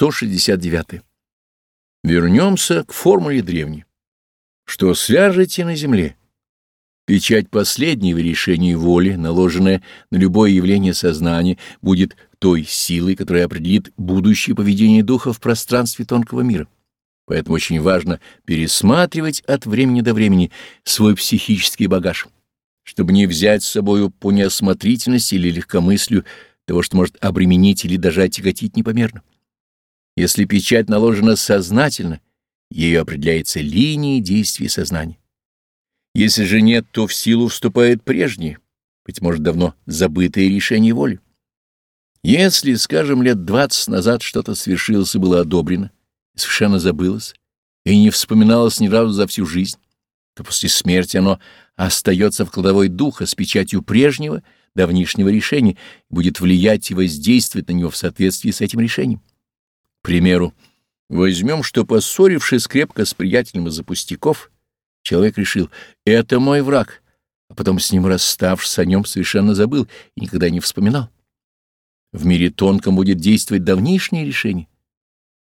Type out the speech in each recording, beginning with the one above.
169. Вернемся к формуле древней. Что свяжете на земле? Печать последнего решения воли, наложенная на любое явление сознания, будет той силой, которая определит будущее поведение духа в пространстве тонкого мира. Поэтому очень важно пересматривать от времени до времени свой психический багаж, чтобы не взять с собою по неосмотрительности или легкомыслию того, что может обременить или даже отяготить непомерно. Если печать наложена сознательно, ею определяется линия действия сознания. Если же нет, то в силу вступает прежнее, быть может, давно забытое решение воли. Если, скажем, лет двадцать назад что-то свершилось и было одобрено, совершенно забылось, и не вспоминалось ни разу за всю жизнь, то после смерти оно остается в кладовой духа с печатью прежнего, давнишнего решения и будет влиять и воздействовать на него в соответствии с этим решением. К примеру, возьмем, что, поссорившись крепко с приятелем из-за пустяков, человек решил «это мой враг», а потом с ним расставшись о нем совершенно забыл и никогда не вспоминал. В мире тонком будет действовать давнишнее решение.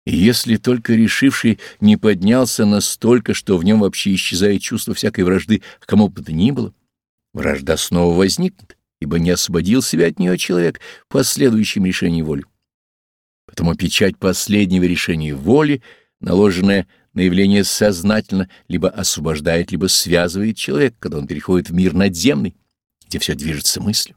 И если только решивший не поднялся настолько, что в нем вообще исчезает чувство всякой вражды кому бы то ни было, вражда снова возникнет, ибо не освободил себя от нее человек в последующем решении воли. Поэтому печать последнего решения воли, наложенная на явление сознательно, либо освобождает, либо связывает человека, когда он переходит в мир надземный, где все движется мыслью.